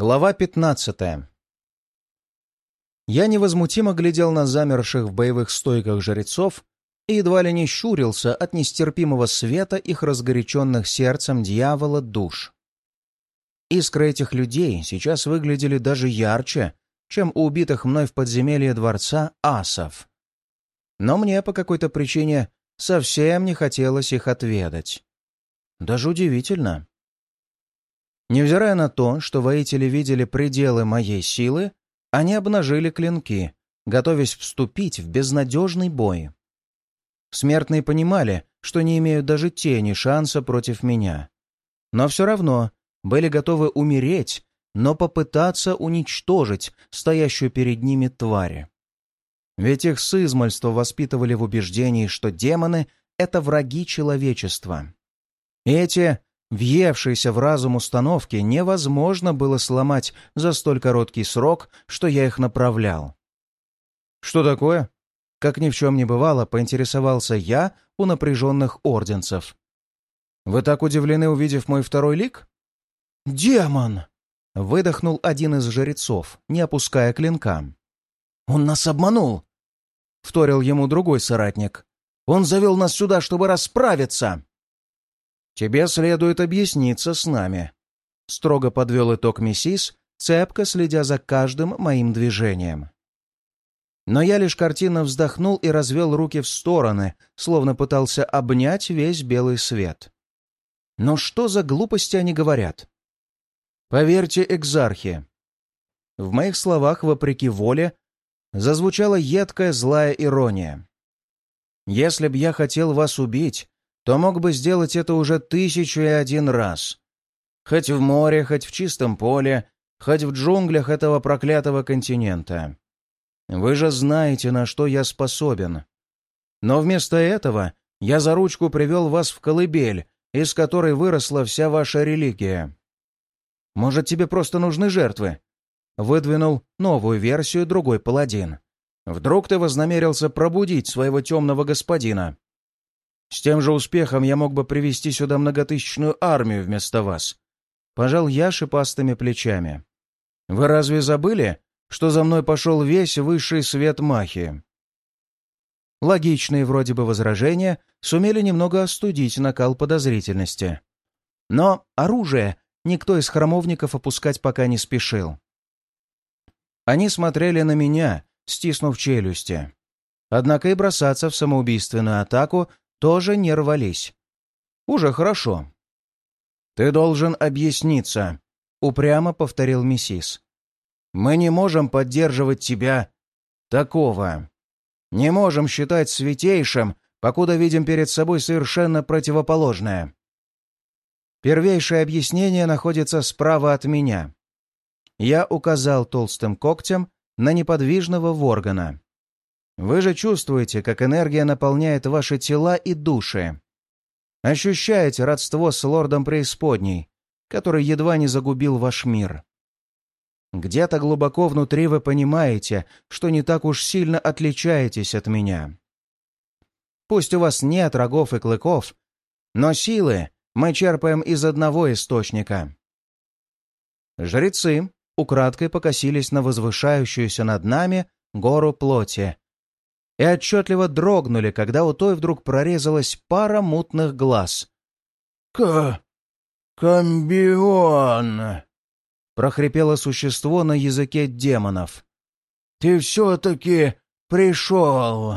Глава 15 Я невозмутимо глядел на замерших в боевых стойках жрецов и едва ли не щурился от нестерпимого света их разгоряченных сердцем дьявола душ. Искры этих людей сейчас выглядели даже ярче, чем у убитых мной в подземелье дворца асов. Но мне по какой-то причине совсем не хотелось их отведать. Даже удивительно. Невзирая на то, что воители видели пределы моей силы, они обнажили клинки, готовясь вступить в безнадежный бой. Смертные понимали, что не имеют даже тени шанса против меня. Но все равно были готовы умереть, но попытаться уничтожить стоящую перед ними твари. Ведь их с измальства воспитывали в убеждении, что демоны — это враги человечества. Эти въевшиеся в разум установки невозможно было сломать за столь короткий срок, что я их направлял. «Что такое?» Как ни в чем не бывало, поинтересовался я у напряженных орденцев. «Вы так удивлены, увидев мой второй лик?» «Демон!» — выдохнул один из жрецов, не опуская клинка. «Он нас обманул!» — вторил ему другой соратник. «Он завел нас сюда, чтобы расправиться!» «Тебе следует объясниться с нами», — строго подвел итог миссис, цепко следя за каждым моим движением. Но я лишь картинно вздохнул и развел руки в стороны, словно пытался обнять весь белый свет. Но что за глупости они говорят? Поверьте, экзархи. В моих словах, вопреки воле, зазвучала едкая злая ирония. Если б я хотел вас убить, то мог бы сделать это уже тысячу и один раз. Хоть в море, хоть в чистом поле, хоть в джунглях этого проклятого континента. Вы же знаете, на что я способен. Но вместо этого я за ручку привел вас в колыбель, из которой выросла вся ваша религия. Может, тебе просто нужны жертвы?» Выдвинул новую версию другой паладин. «Вдруг ты вознамерился пробудить своего темного господина?» С тем же успехом я мог бы привести сюда многотысячную армию вместо вас. Пожал я шипастыми плечами. Вы разве забыли, что за мной пошел весь высший свет Махи? Логичные вроде бы возражения сумели немного остудить накал подозрительности. Но оружие никто из храмовников опускать пока не спешил. Они смотрели на меня, стиснув челюсти. Однако и бросаться в самоубийственную атаку тоже не рвались. Уже хорошо. «Ты должен объясниться», — упрямо повторил миссис. «Мы не можем поддерживать тебя такого. Не можем считать святейшим, покуда видим перед собой совершенно противоположное. Первейшее объяснение находится справа от меня. Я указал толстым когтем на неподвижного воргана. Вы же чувствуете, как энергия наполняет ваши тела и души. Ощущаете родство с лордом преисподней, который едва не загубил ваш мир. Где-то глубоко внутри вы понимаете, что не так уж сильно отличаетесь от меня. Пусть у вас нет рогов и клыков, но силы мы черпаем из одного источника. Жрецы украдкой покосились на возвышающуюся над нами гору плоти, и отчетливо дрогнули, когда у той вдруг прорезалась пара мутных глаз. «К... комбион!» — прохрипело существо на языке демонов. «Ты все-таки пришел!»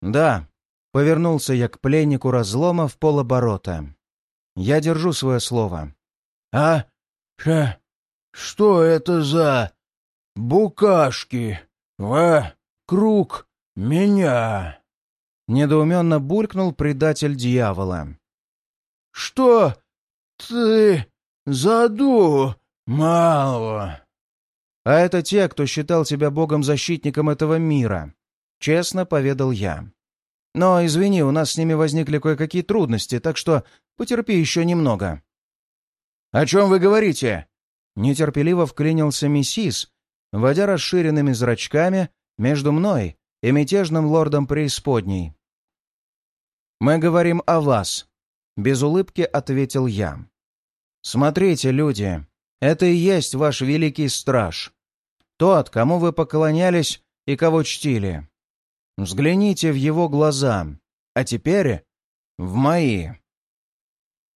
«Да», — повернулся я к пленнику разлома в полоборота. «Я держу свое слово». «А? Ша... что это за... букашки? Ва? Круг «Меня!» — недоуменно булькнул предатель дьявола. «Что ты заду, мало?» «А это те, кто считал тебя богом-защитником этого мира», — честно поведал я. «Но, извини, у нас с ними возникли кое-какие трудности, так что потерпи еще немного». «О чем вы говорите?» Нетерпеливо вклинился миссис, водя расширенными зрачками между мной и мятежным лордом преисподней. «Мы говорим о вас», — без улыбки ответил я. «Смотрите, люди, Это и есть ваш великий страж. Тот, кому вы поклонялись и кого чтили. Взгляните в его глаза, а теперь в мои.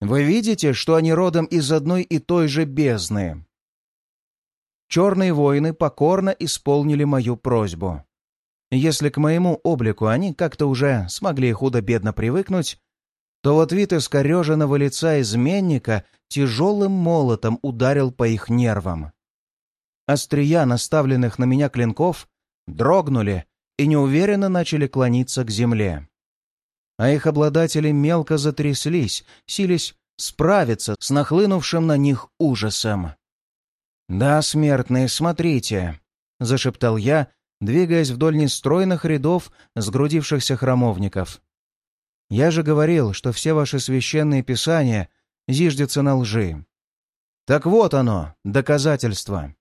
Вы видите, что они родом из одной и той же бездны? Черные воины покорно исполнили мою просьбу. Если к моему облику они как-то уже смогли худо-бедно привыкнуть, то вот вид искореженного лица изменника тяжелым молотом ударил по их нервам. Острия, наставленных на меня клинков, дрогнули и неуверенно начали клониться к земле. А их обладатели мелко затряслись, сились справиться с нахлынувшим на них ужасом. «Да, смертные, смотрите», — зашептал я, двигаясь вдоль нестройных рядов сгрудившихся храмовников. «Я же говорил, что все ваши священные писания зиждятся на лжи. Так вот оно, доказательство.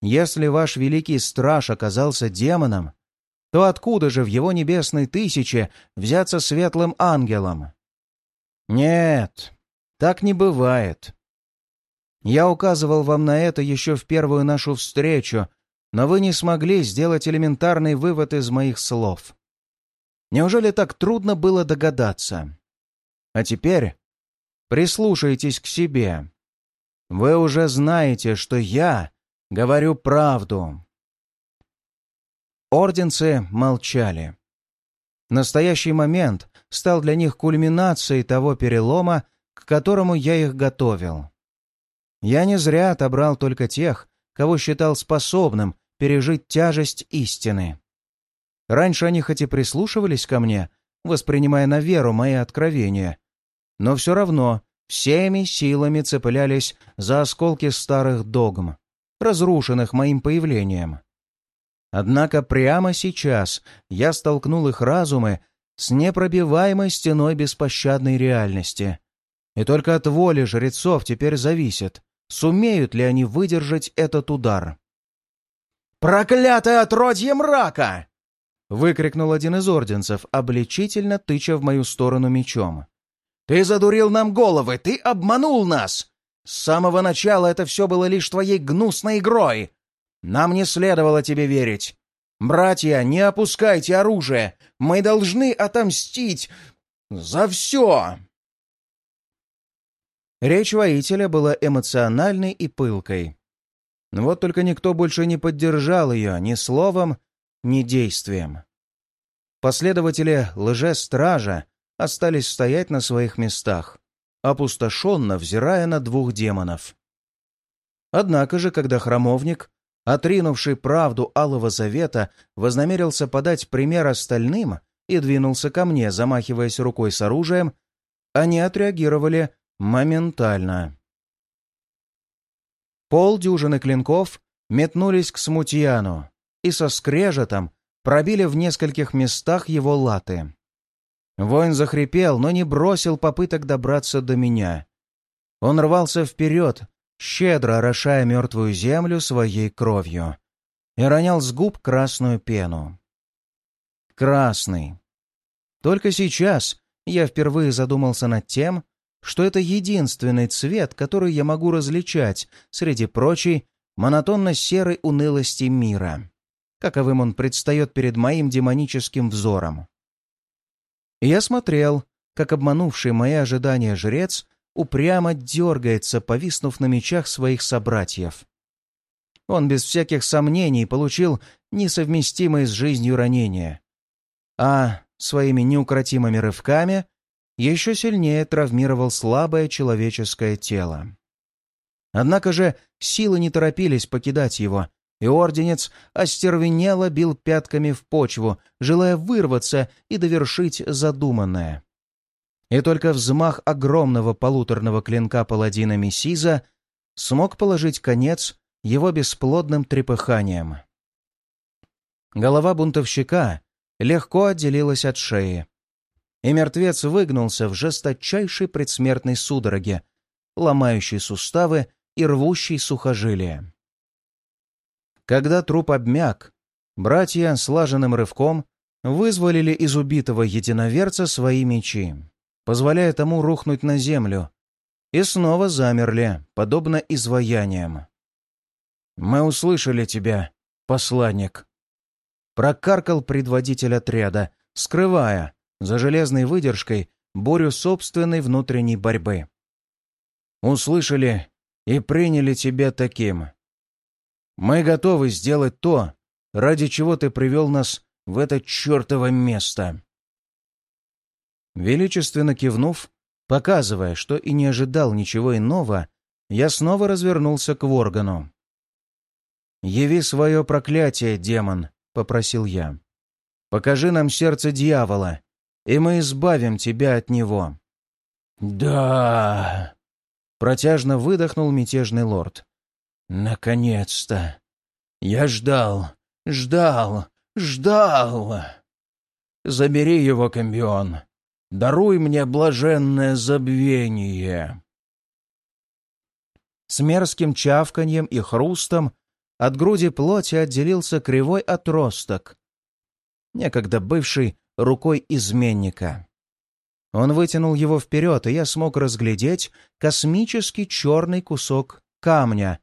Если ваш великий страж оказался демоном, то откуда же в его небесной тысяче взяться светлым ангелом? Нет, так не бывает. Я указывал вам на это еще в первую нашу встречу, но вы не смогли сделать элементарный вывод из моих слов. Неужели так трудно было догадаться? А теперь прислушайтесь к себе. Вы уже знаете, что я говорю правду. Орденцы молчали. Настоящий момент стал для них кульминацией того перелома, к которому я их готовил. Я не зря отобрал только тех, кого считал способным пережить тяжесть истины. Раньше они хоть и прислушивались ко мне, воспринимая на веру мои откровения, но все равно всеми силами цеплялись за осколки старых догм, разрушенных моим появлением. Однако прямо сейчас я столкнул их разумы с непробиваемой стеной беспощадной реальности. И только от воли жрецов теперь зависит, сумеют ли они выдержать этот удар. «Проклятое отродье мрака!» — выкрикнул один из орденцев, обличительно тыча в мою сторону мечом. «Ты задурил нам головы! Ты обманул нас! С самого начала это все было лишь твоей гнусной игрой! Нам не следовало тебе верить! Братья, не опускайте оружие! Мы должны отомстить за все!» Речь воителя была эмоциональной и пылкой. Вот только никто больше не поддержал ее ни словом, ни действием. Последователи лже-стража остались стоять на своих местах, опустошенно взирая на двух демонов. Однако же, когда храмовник, отринувший правду Алого Завета, вознамерился подать пример остальным и двинулся ко мне, замахиваясь рукой с оружием, они отреагировали Моментально. Полдюжины клинков метнулись к смутьяну и со скрежетом пробили в нескольких местах его латы. Воин захрипел, но не бросил попыток добраться до меня. Он рвался вперед, щедро орошая мертвую землю своей кровью, и ронял с губ красную пену. Красный. Только сейчас я впервые задумался над тем, что это единственный цвет, который я могу различать среди прочей монотонно-серой унылости мира, каковым он предстает перед моим демоническим взором. я смотрел, как обманувший мои ожидания жрец упрямо дергается, повиснув на мечах своих собратьев. Он без всяких сомнений получил несовместимое с жизнью ранение, а своими неукротимыми рывками — еще сильнее травмировал слабое человеческое тело. Однако же силы не торопились покидать его, и орденец остервенело бил пятками в почву, желая вырваться и довершить задуманное. И только взмах огромного полуторного клинка паладина Мессиза смог положить конец его бесплодным трепыханием. Голова бунтовщика легко отделилась от шеи, и мертвец выгнулся в жесточайшей предсмертной судороге, ломающей суставы и рвущей сухожилия. Когда труп обмяк, братья слаженным рывком вызволили из убитого единоверца свои мечи, позволяя тому рухнуть на землю, и снова замерли, подобно изваяниям. «Мы услышали тебя, посланник», — прокаркал предводитель отряда, скрывая за железной выдержкой бурю собственной внутренней борьбы. «Услышали и приняли тебя таким. Мы готовы сделать то, ради чего ты привел нас в это чертово место». Величественно кивнув, показывая, что и не ожидал ничего иного, я снова развернулся к Воргану. «Яви свое проклятие, демон», — попросил я. «Покажи нам сердце дьявола, и мы избавим тебя от него». «Да...» — протяжно выдохнул мятежный лорд. «Наконец-то! Я ждал, ждал, ждал! Забери его, комбион, даруй мне блаженное забвение!» С мерзким чавканьем и хрустом от груди плоти отделился кривой отросток, некогда бывший рукой изменника. Он вытянул его вперед, и я смог разглядеть космический черный кусок камня,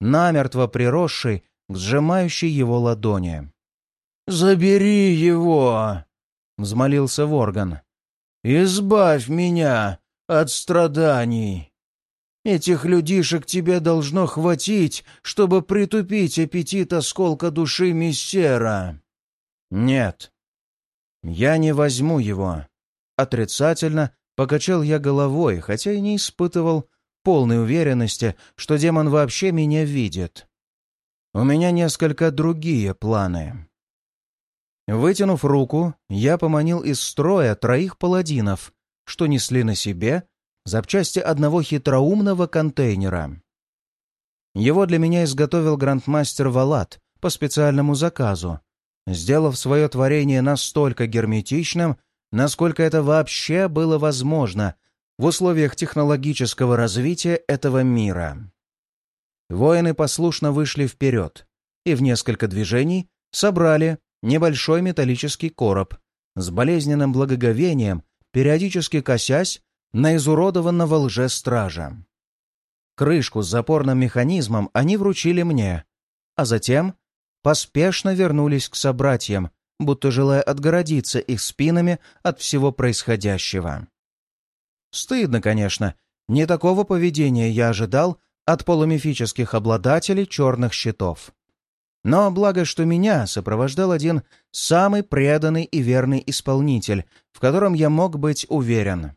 намертво приросший к сжимающей его ладони. «Забери его!» — взмолился Ворган. «Избавь меня от страданий! Этих людишек тебе должно хватить, чтобы притупить аппетит осколка души Мессера!» «Нет, я не возьму его!» Отрицательно покачал я головой, хотя и не испытывал полной уверенности, что демон вообще меня видит. У меня несколько другие планы. Вытянув руку, я поманил из строя троих паладинов, что несли на себе запчасти одного хитроумного контейнера. Его для меня изготовил грандмастер Валат по специальному заказу, сделав свое творение настолько герметичным, насколько это вообще было возможно в условиях технологического развития этого мира. Воины послушно вышли вперед и в несколько движений собрали небольшой металлический короб с болезненным благоговением, периодически косясь на изуродованного лже-стража. Крышку с запорным механизмом они вручили мне, а затем поспешно вернулись к собратьям, будто желая отгородиться их спинами от всего происходящего. Стыдно, конечно, не такого поведения я ожидал от полумифических обладателей черных щитов. Но благо, что меня сопровождал один самый преданный и верный исполнитель, в котором я мог быть уверен.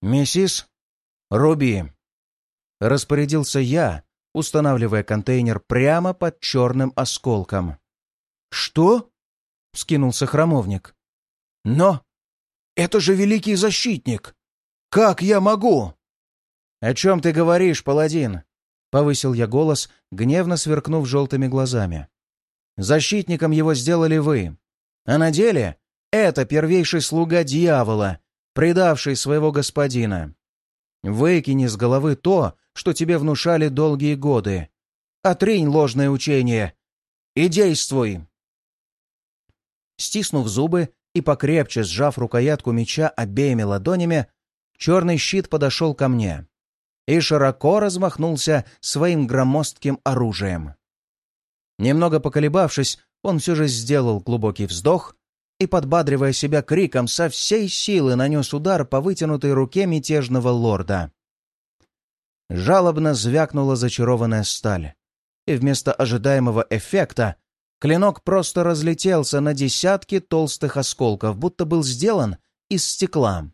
«Миссис Руби», — распорядился я, устанавливая контейнер прямо под черным осколком. «Что?» — вскинулся храмовник. «Но это же великий защитник! Как я могу?» «О чем ты говоришь, паладин?» — повысил я голос, гневно сверкнув желтыми глазами. «Защитником его сделали вы. А на деле это первейший слуга дьявола, предавший своего господина. Выкини с головы то, что тебе внушали долгие годы. Отринь ложное учение и действуй!» Стиснув зубы и покрепче сжав рукоятку меча обеими ладонями, черный щит подошел ко мне и широко размахнулся своим громоздким оружием. Немного поколебавшись, он все же сделал глубокий вздох и, подбадривая себя криком, со всей силы нанес удар по вытянутой руке мятежного лорда. Жалобно звякнула зачарованная сталь, и вместо ожидаемого эффекта Клинок просто разлетелся на десятки толстых осколков, будто был сделан из стекла.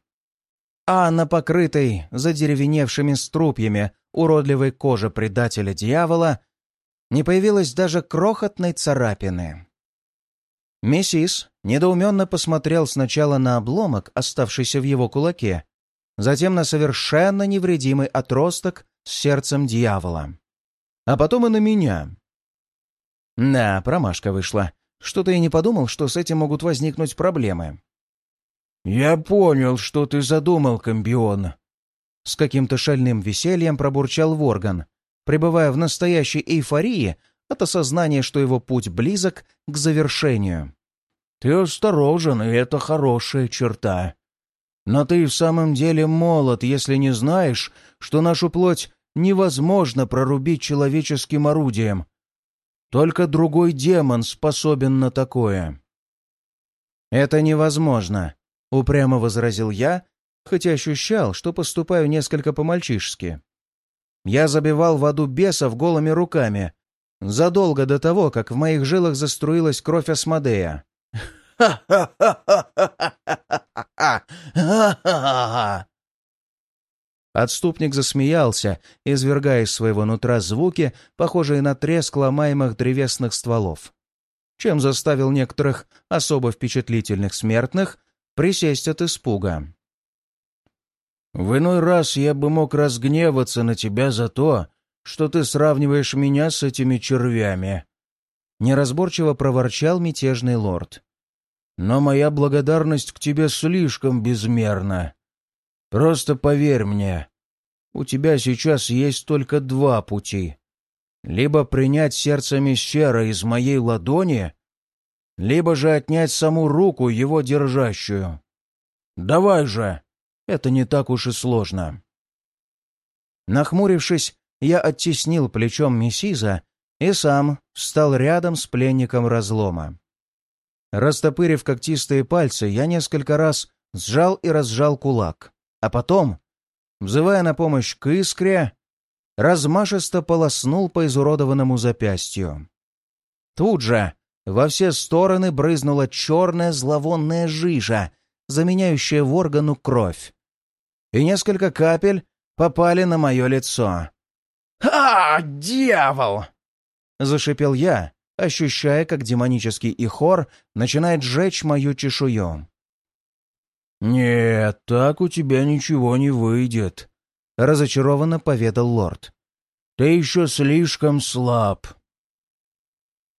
А на покрытой задеревеневшими струпьями уродливой кожи предателя дьявола не появилось даже крохотной царапины. Миссис недоуменно посмотрел сначала на обломок, оставшийся в его кулаке, затем на совершенно невредимый отросток с сердцем дьявола. А потом и на меня, да, промашка вышла. Что-то я не подумал, что с этим могут возникнуть проблемы. «Я понял, что ты задумал, комбион», — с каким-то шальным весельем пробурчал Ворган, пребывая в настоящей эйфории от осознания, что его путь близок к завершению. «Ты осторожен, и это хорошая черта. Но ты в самом деле молод, если не знаешь, что нашу плоть невозможно прорубить человеческим орудием. Только другой демон способен на такое. «Это невозможно», — упрямо возразил я, хотя ощущал, что поступаю несколько по-мальчишески. Я забивал в аду бесов голыми руками, задолго до того, как в моих жилах заструилась кровь Асмодея. Отступник засмеялся, извергая из своего нутра звуки, похожие на треск ломаемых древесных стволов, чем заставил некоторых особо впечатлительных смертных присесть от испуга. «В иной раз я бы мог разгневаться на тебя за то, что ты сравниваешь меня с этими червями», — неразборчиво проворчал мятежный лорд. «Но моя благодарность к тебе слишком безмерна. Просто поверь мне, у тебя сейчас есть только два пути. Либо принять сердце Мещера из моей ладони, либо же отнять саму руку его держащую. Давай же, это не так уж и сложно». Нахмурившись, я оттеснил плечом Мессиза и сам встал рядом с пленником разлома. Растопырив когтистые пальцы, я несколько раз сжал и разжал кулак, а потом, взывая на помощь к искре, размашисто полоснул по изуродованному запястью. Тут же во все стороны брызнула черная зловонная жижа, заменяющая в органу кровь. И несколько капель попали на мое лицо. «А, дьявол!» — зашипел я, ощущая, как демонический ихор начинает сжечь мою чешую. «Нет, так у тебя ничего не выйдет», — разочарованно поведал лорд. «Ты еще слишком слаб».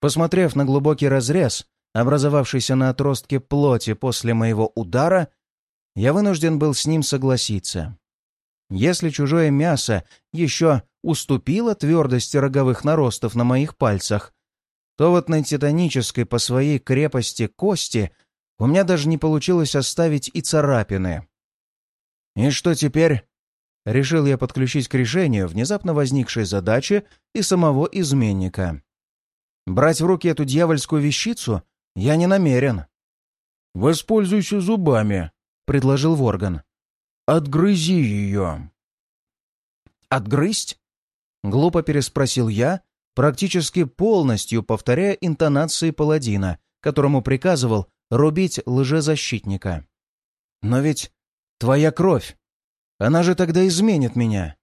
Посмотрев на глубокий разрез, образовавшийся на отростке плоти после моего удара, я вынужден был с ним согласиться. Если чужое мясо еще уступило твердости роговых наростов на моих пальцах, то вот на титанической по своей крепости кости у меня даже не получилось оставить и царапины. И что теперь? Решил я подключить к решению внезапно возникшей задачи и самого изменника. Брать в руки эту дьявольскую вещицу я не намерен. «Воспользуйся зубами», — предложил Ворган. Отгрызи ее!» «Отгрызть?» — глупо переспросил я, практически полностью повторяя интонации паладина, которому приказывал рубить лжезащитника. «Но ведь твоя кровь, она же тогда изменит меня!»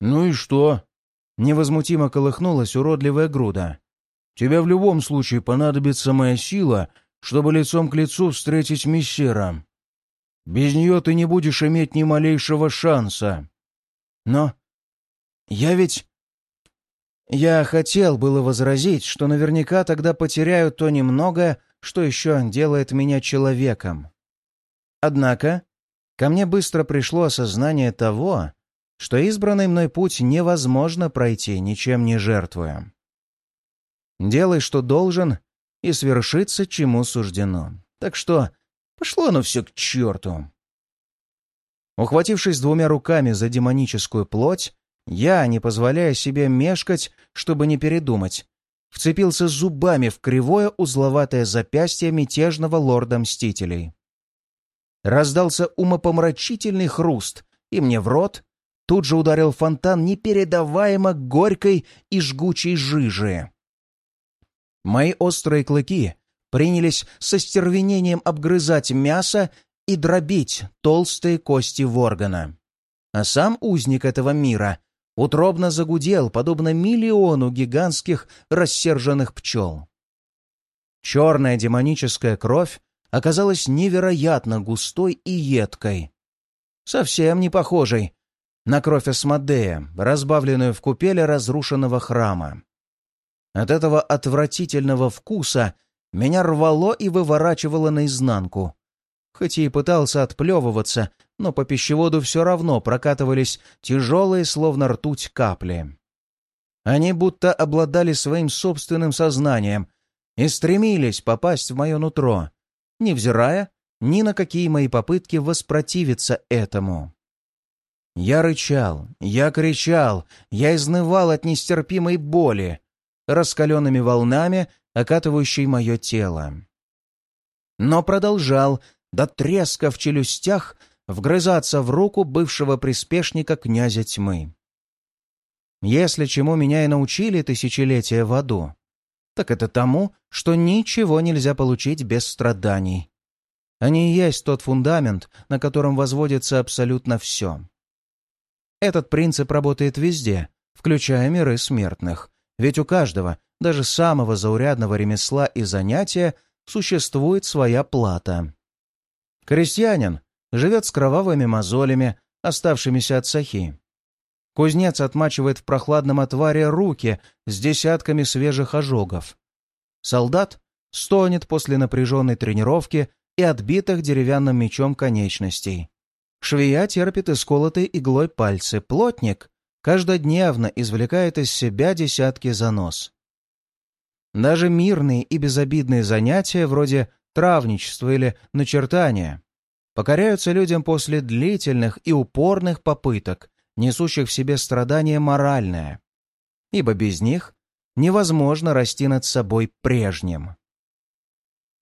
«Ну и что?» — невозмутимо колыхнулась уродливая груда. «Тебе в любом случае понадобится моя сила, чтобы лицом к лицу встретить мессера. Без нее ты не будешь иметь ни малейшего шанса. Но я ведь... Я хотел было возразить, что наверняка тогда потеряю то немногое, что еще делает меня человеком. Однако ко мне быстро пришло осознание того, что избранный мной путь невозможно пройти, ничем не жертвуя. Делай, что должен, и свершится, чему суждено. Так что Пошло оно все к черту. Ухватившись двумя руками за демоническую плоть, я, не позволяя себе мешкать, чтобы не передумать, вцепился зубами в кривое узловатое запястье мятежного лорда Мстителей. Раздался умопомрачительный хруст, и мне в рот тут же ударил фонтан непередаваемо горькой и жгучей жижи. Мои острые клыки принялись со стервенением обгрызать мясо и дробить толстые кости Воргана. А сам узник этого мира утробно загудел, подобно миллиону гигантских рассерженных пчел. Черная демоническая кровь оказалась невероятно густой и едкой. Совсем не похожей на кровь Асмодея, разбавленную в купеле разрушенного храма. От этого отвратительного вкуса меня рвало и выворачивало наизнанку. Хоть и пытался отплевываться, но по пищеводу все равно прокатывались тяжелые, словно ртуть, капли. Они будто обладали своим собственным сознанием и стремились попасть в мое нутро, невзирая ни на какие мои попытки воспротивиться этому. Я рычал, я кричал, я изнывал от нестерпимой боли, раскаленными волнами, окатывающей мое тело. Но продолжал, до треска в челюстях, вгрызаться в руку бывшего приспешника князя тьмы. Если чему меня и научили тысячелетия в аду, так это тому, что ничего нельзя получить без страданий. Они и есть тот фундамент, на котором возводится абсолютно все. Этот принцип работает везде, включая миры смертных, ведь у каждого, даже самого заурядного ремесла и занятия, существует своя плата. Крестьянин живет с кровавыми мозолями, оставшимися от сахи. Кузнец отмачивает в прохладном отваре руки с десятками свежих ожогов. Солдат стонет после напряженной тренировки и отбитых деревянным мечом конечностей. Швея терпит исколотые иглой пальцы. Плотник каждодневно извлекает из себя десятки занос. Даже мирные и безобидные занятия, вроде травничества или начертания, покоряются людям после длительных и упорных попыток, несущих в себе страдания моральное, ибо без них невозможно расти над собой прежним.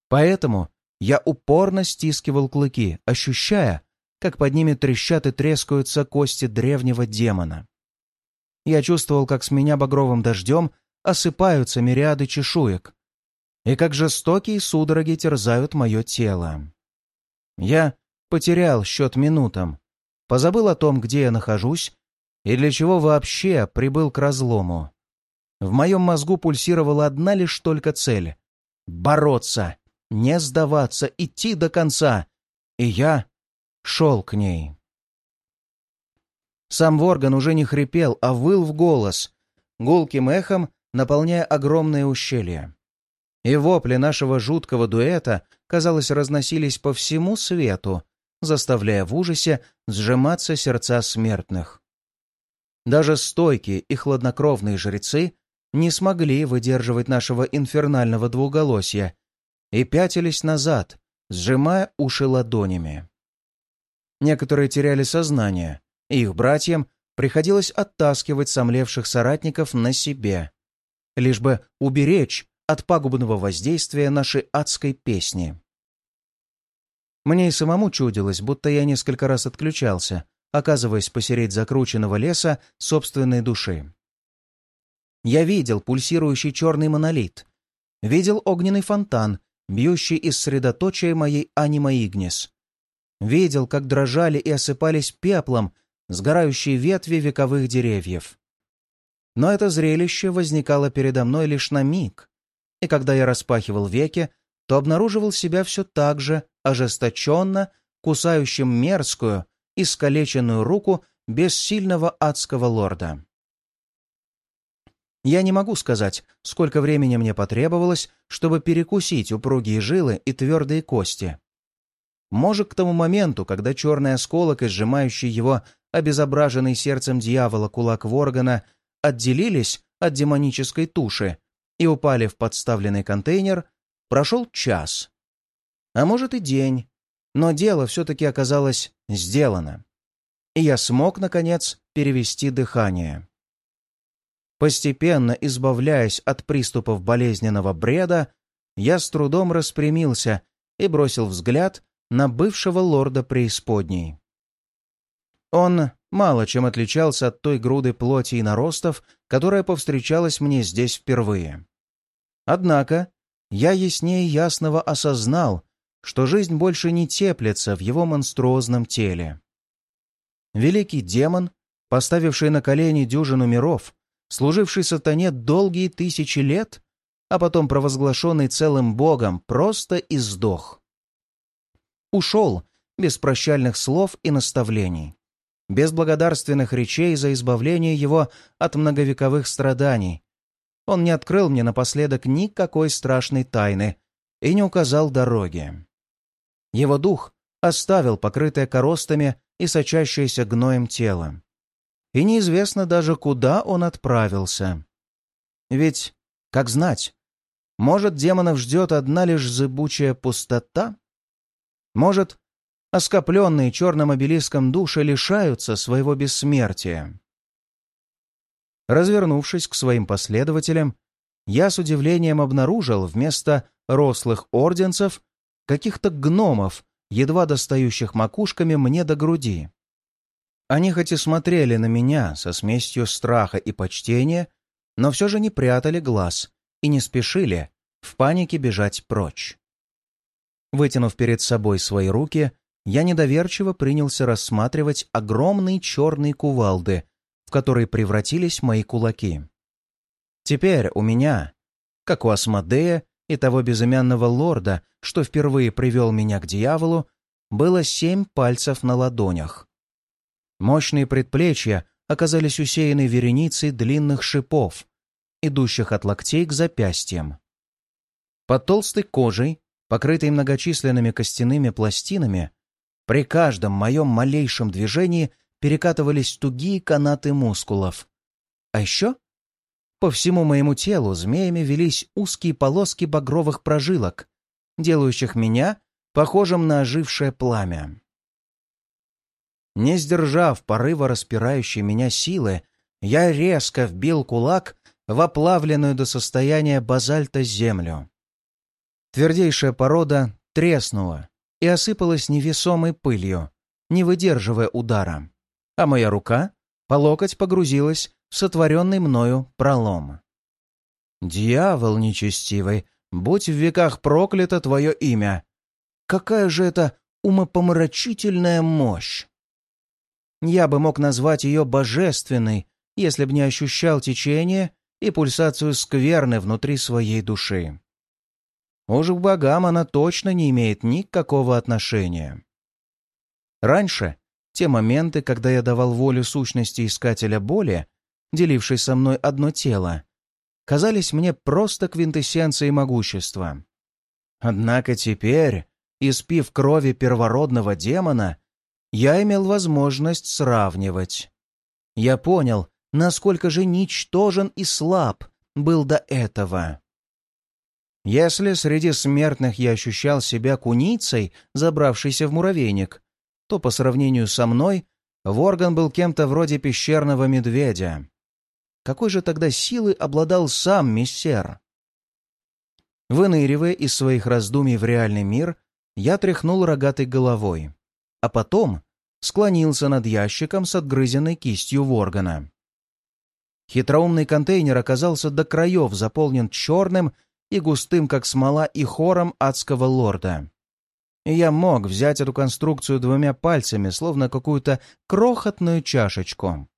Поэтому я упорно стискивал клыки, ощущая, как под ними трещат и трескаются кости древнего демона. Я чувствовал, как с меня багровым дождем осыпаются мириады чешуек, и как жестокие судороги терзают мое тело. Я потерял счет минутам, позабыл о том, где я нахожусь и для чего вообще прибыл к разлому. В моем мозгу пульсировала одна лишь только цель — бороться, не сдаваться, идти до конца. И я шел к ней. Сам Ворган уже не хрипел, а выл в голос, гулким эхом наполняя огромное ущелье. И вопли нашего жуткого дуэта, казалось, разносились по всему свету, заставляя в ужасе сжиматься сердца смертных. Даже стойкие и хладнокровные жрецы не смогли выдерживать нашего инфернального двуголосия и пятились назад, сжимая уши ладонями. Некоторые теряли сознание, и их братьям приходилось оттаскивать сомлевших соратников на себе, лишь бы уберечь от пагубного воздействия нашей адской песни. Мне и самому чудилось, будто я несколько раз отключался, оказываясь посередь закрученного леса собственной души. Я видел пульсирующий черный монолит, видел огненный фонтан, бьющий из средоточия моей анима Игнис. Видел, как дрожали и осыпались пеплом сгорающие ветви вековых деревьев. Но это зрелище возникало передо мной лишь на миг, и когда я распахивал веки, то обнаруживал себя все так же ожесточенно кусающим мерзкую, искалеченную руку бессильного адского лорда. Я не могу сказать, сколько времени мне потребовалось, чтобы перекусить упругие жилы и твердые кости. Может, к тому моменту, когда черный осколок и сжимающий его обезображенный сердцем дьявола кулак Воргана отделились от демонической туши и упали в подставленный контейнер, прошел час. А может и день, но дело все-таки оказалось сделано. И я смог, наконец, перевести дыхание. Постепенно избавляясь от приступов болезненного бреда, я с трудом распрямился и бросил взгляд на бывшего лорда преисподней. Он мало чем отличался от той груды плоти и наростов, которая повстречалась мне здесь впервые. Однако я яснее ясного осознал, что жизнь больше не теплится в его монструозном теле. Великий демон, поставивший на колени дюжину миров, служивший сатане долгие тысячи лет, а потом провозглашенный целым богом, просто издох. Ушел без прощальных слов и наставлений без благодарственных речей за избавление его от многовековых страданий. Он не открыл мне напоследок никакой страшной тайны и не указал дороги. Его дух оставил покрытое коростами и сочащееся гноем тело. И неизвестно даже, куда он отправился. Ведь, как знать, может, демонов ждет одна лишь зыбучая пустота? Может, оскопленные черным обелиском души лишаются своего бессмертия. Развернувшись к своим последователям, я с удивлением обнаружил вместо рослых орденцев каких-то гномов, едва достающих макушками мне до груди. Они хоть и смотрели на меня со смесью страха и почтения, но все же не прятали глаз и не спешили в панике бежать прочь. Вытянув перед собой свои руки, я недоверчиво принялся рассматривать огромные черные кувалды, в которые превратились мои кулаки. Теперь у меня, как у Асмодея и того безымянного лорда, что впервые привел меня к дьяволу, было семь пальцев на ладонях. Мощные предплечья оказались усеяны вереницей длинных шипов, идущих от локтей к запястьям. Под толстой кожей, покрытой многочисленными костяными пластинами, при каждом моем малейшем движении перекатывались тугие канаты мускулов. А еще по всему моему телу змеями велись узкие полоски багровых прожилок, делающих меня похожим на ожившее пламя. Не сдержав порыва распирающей меня силы, я резко вбил кулак в оплавленную до состояния базальта землю. Твердейшая порода треснула и осыпалась невесомой пылью, не выдерживая удара, а моя рука по локоть погрузилась в сотворенный мною пролом. «Дьявол нечестивый, будь в веках проклято твое имя! Какая же это умопомрачительная мощь!» Я бы мог назвать ее божественной, если б не ощущал течение и пульсацию скверны внутри своей души. Уж к богам она точно не имеет никакого отношения. Раньше, те моменты, когда я давал волю сущности искателя боли, делившей со мной одно тело, казались мне просто квинтэссенцией могущества. Однако теперь, испив крови первородного демона, я имел возможность сравнивать. Я понял, насколько же ничтожен и слаб был до этого. Если среди смертных я ощущал себя куницей, забравшейся в муравейник, то по сравнению со мной Ворган был кем-то вроде пещерного медведя. Какой же тогда силы обладал сам мессер? Выныривая из своих раздумий в реальный мир, я тряхнул рогатой головой а потом склонился над ящиком с отгрызенной кистью Воргана. Хитроумный контейнер оказался до краев заполнен черным и густым, как смола, и хором адского лорда. И я мог взять эту конструкцию двумя пальцами, словно какую-то крохотную чашечку.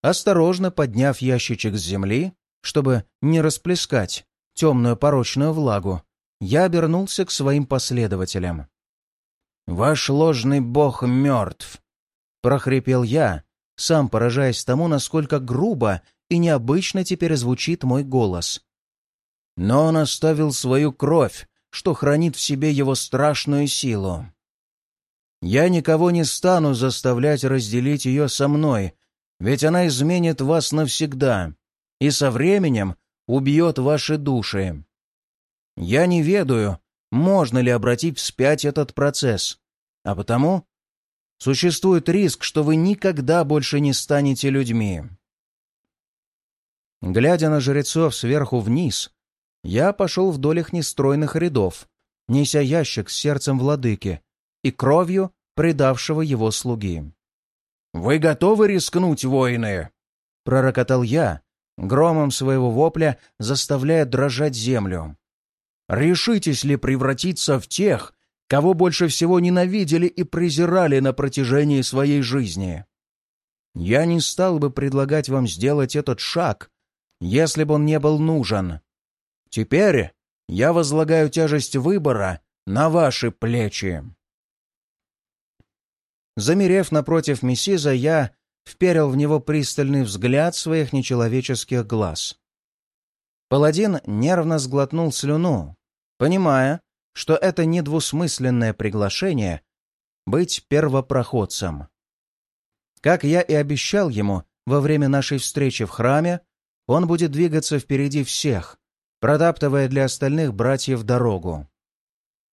Осторожно подняв ящичек с земли, чтобы не расплескать темную порочную влагу, я обернулся к своим последователям. «Ваш ложный бог мертв!» — прохрипел я, сам поражаясь тому, насколько грубо и необычно теперь звучит мой голос. Но он оставил свою кровь, что хранит в себе его страшную силу. Я никого не стану заставлять разделить ее со мной, ведь она изменит вас навсегда и со временем убьет ваши души. Я не ведаю, можно ли обратить вспять этот процесс, а потому существует риск, что вы никогда больше не станете людьми. Глядя на жрецов сверху вниз, я пошел вдоль их нестройных рядов, неся ящик с сердцем владыки и кровью предавшего его слуги. «Вы готовы рискнуть, воины?» — пророкотал я, громом своего вопля заставляя дрожать землю. «Решитесь ли превратиться в тех, кого больше всего ненавидели и презирали на протяжении своей жизни. Я не стал бы предлагать вам сделать этот шаг, если бы он не был нужен. Теперь я возлагаю тяжесть выбора на ваши плечи. Замерев напротив Мессиза, я вперил в него пристальный взгляд своих нечеловеческих глаз. Паладин нервно сглотнул слюну, понимая, что это недвусмысленное приглашение быть первопроходцем. Как я и обещал ему во время нашей встречи в храме, он будет двигаться впереди всех, протаптывая для остальных братьев дорогу.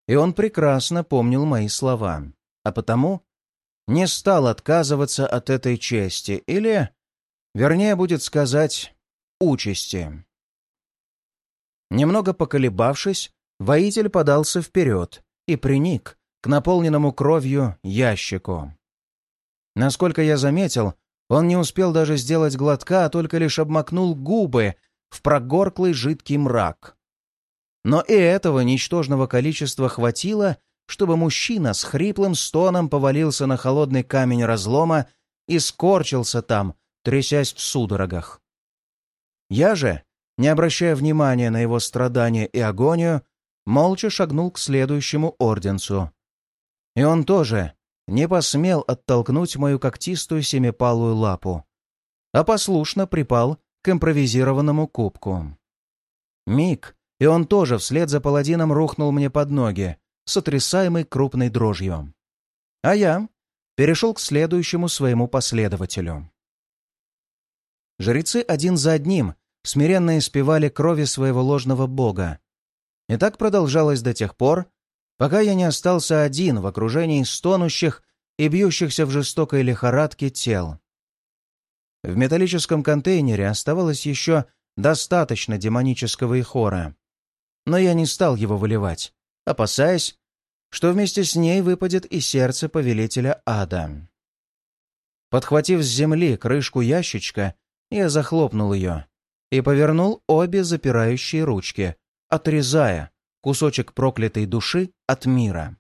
и он прекрасно помнил мои слова, а потому не стал отказываться от этой чести, или, вернее, будет сказать, участи. Немного поколебавшись, воитель подался вперед и приник к наполненному кровью ящику. Насколько я заметил, он не успел даже сделать глотка, а только лишь обмакнул губы в прогорклый жидкий мрак. Но и этого ничтожного количества хватило, чтобы мужчина с хриплым стоном повалился на холодный камень разлома и скорчился там, трясясь в судорогах. Я же, не обращая внимания на его страдания и агонию, молча шагнул к следующему орденцу. И он тоже не посмел оттолкнуть мою когтистую семипалую лапу, а послушно припал к импровизированному кубку. Миг, и он тоже вслед за паладином рухнул мне под ноги, сотрясаемый крупной дрожью. А я перешел к следующему своему последователю. Жрецы один за одним смиренно испевали крови своего ложного бога. И так продолжалось до тех пор, пока я не остался один в окружении стонущих и бьющихся в жестокой лихорадке тел. В металлическом контейнере оставалось еще достаточно демонического ихора, но я не стал его выливать, опасаясь, что вместе с ней выпадет и сердце повелителя ада. Подхватив с земли крышку ящичка, я захлопнул ее и повернул обе запирающие ручки, отрезая кусочек проклятой души от мира.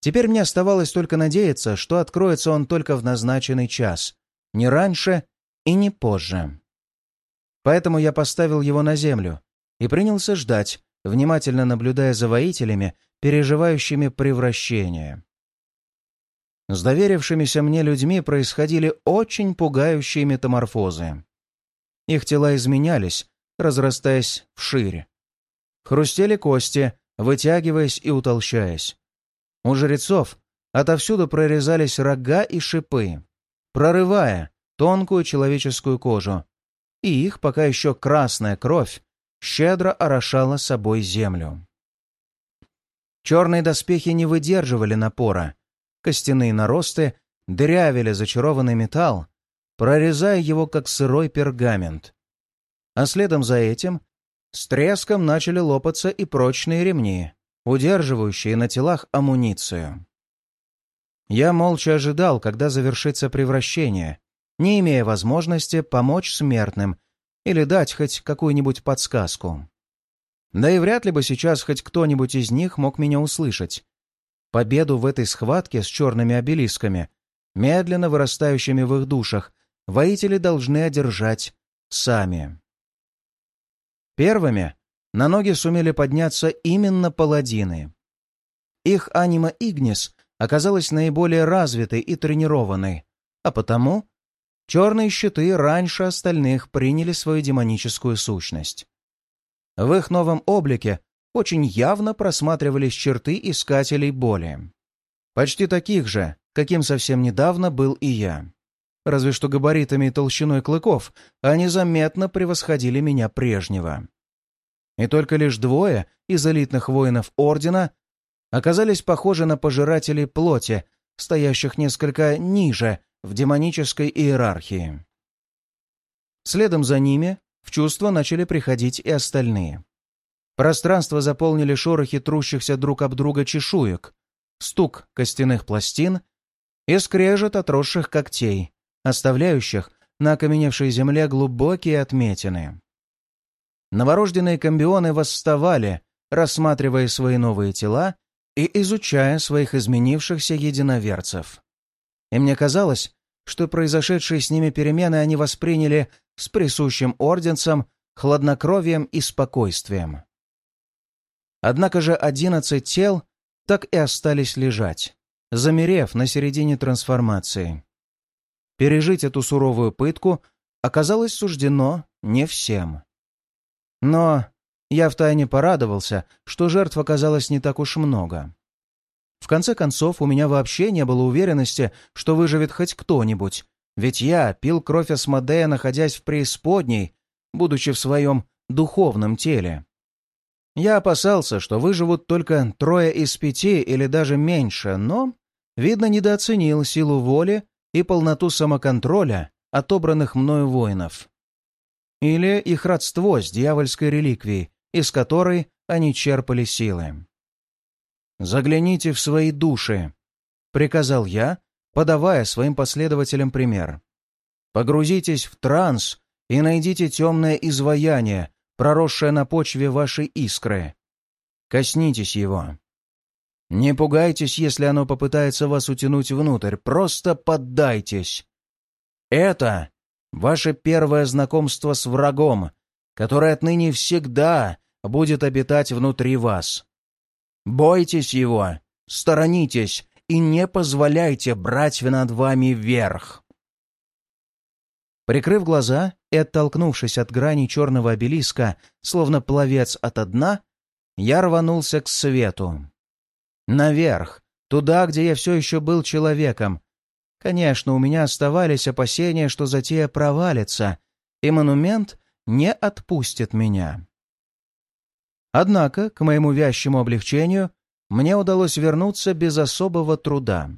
Теперь мне оставалось только надеяться, что откроется он только в назначенный час, не раньше и не позже. Поэтому я поставил его на землю и принялся ждать, внимательно наблюдая за воителями, переживающими превращение. С доверившимися мне людьми происходили очень пугающие метаморфозы. Их тела изменялись, разрастаясь вширь. Хрустели кости, вытягиваясь и утолщаясь. У жрецов отовсюду прорезались рога и шипы, прорывая тонкую человеческую кожу, и их пока еще красная кровь щедро орошала собой землю. Черные доспехи не выдерживали напора, костяные наросты дырявили зачарованный металл, прорезая его как сырой пергамент. А следом за этим с треском начали лопаться и прочные ремни, удерживающие на телах амуницию. Я молча ожидал, когда завершится превращение, не имея возможности помочь смертным или дать хоть какую-нибудь подсказку. Да и вряд ли бы сейчас хоть кто-нибудь из них мог меня услышать. Победу в этой схватке с черными обелисками, медленно вырастающими в их душах, воители должны одержать сами. Первыми на ноги сумели подняться именно паладины. Их анима Игнис оказалась наиболее развитой и тренированной, а потому черные щиты раньше остальных приняли свою демоническую сущность. В их новом облике очень явно просматривались черты искателей боли. Почти таких же, каким совсем недавно был и я. Разве что габаритами и толщиной клыков они заметно превосходили меня прежнего и только лишь двое из элитных воинов Ордена оказались похожи на пожирателей плоти, стоящих несколько ниже в демонической иерархии. Следом за ними в чувство начали приходить и остальные. Пространство заполнили шорохи трущихся друг об друга чешуек, стук костяных пластин и скрежет отросших когтей, оставляющих на окаменевшей земле глубокие отметины. Новорожденные комбионы восставали, рассматривая свои новые тела и изучая своих изменившихся единоверцев. И мне казалось, что произошедшие с ними перемены они восприняли с присущим орденцам, хладнокровием и спокойствием. Однако же одиннадцать тел так и остались лежать, замерев на середине трансформации. Пережить эту суровую пытку оказалось суждено не всем. Но я втайне порадовался, что жертв оказалось не так уж много. В конце концов, у меня вообще не было уверенности, что выживет хоть кто-нибудь, ведь я пил кровь Асмодея, находясь в преисподней, будучи в своем духовном теле. Я опасался, что выживут только трое из пяти или даже меньше, но, видно, недооценил силу воли и полноту самоконтроля отобранных мною воинов. Или их родство с дьявольской реликвией, из которой они черпали силы. «Загляните в свои души», — приказал я, подавая своим последователям пример. «Погрузитесь в транс и найдите темное изваяние, проросшее на почве вашей искры. Коснитесь его. Не пугайтесь, если оно попытается вас утянуть внутрь, просто поддайтесь. Это ваше первое знакомство с врагом, который отныне всегда будет обитать внутри вас. Бойтесь его, сторонитесь и не позволяйте брать над вами верх. Прикрыв глаза и оттолкнувшись от грани черного обелиска, словно пловец от дна, я рванулся к свету. Наверх, туда, где я все еще был человеком, Конечно, у меня оставались опасения, что затея провалится, и монумент не отпустит меня. Однако, к моему вящему облегчению, мне удалось вернуться без особого труда.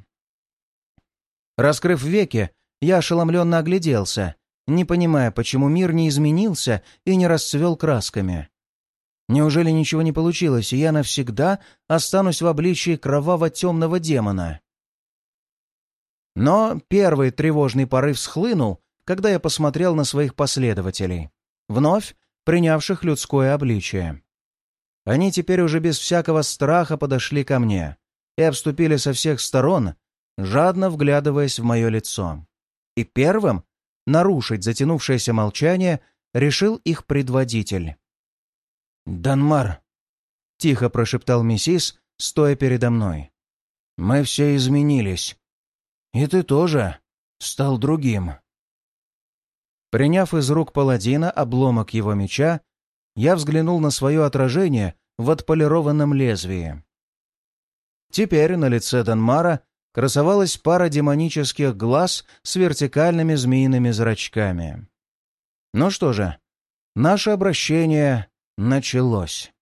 Раскрыв веки, я ошеломленно огляделся, не понимая, почему мир не изменился и не расцвел красками. Неужели ничего не получилось, и я навсегда останусь в обличии кроваво-темного демона? Но первый тревожный порыв схлынул, когда я посмотрел на своих последователей, вновь принявших людское обличие. Они теперь уже без всякого страха подошли ко мне и обступили со всех сторон, жадно вглядываясь в мое лицо. И первым нарушить затянувшееся молчание решил их предводитель. «Данмар!» — тихо прошептал миссис, стоя передо мной. «Мы все изменились. И ты тоже стал другим. Приняв из рук паладина обломок его меча, я взглянул на свое отражение в отполированном лезвии. Теперь на лице Данмара красовалась пара демонических глаз с вертикальными змеиными зрачками. Ну что же, наше обращение началось.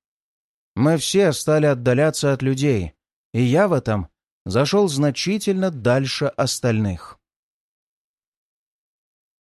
Мы все стали отдаляться от людей, и я в этом зашел значительно дальше остальных.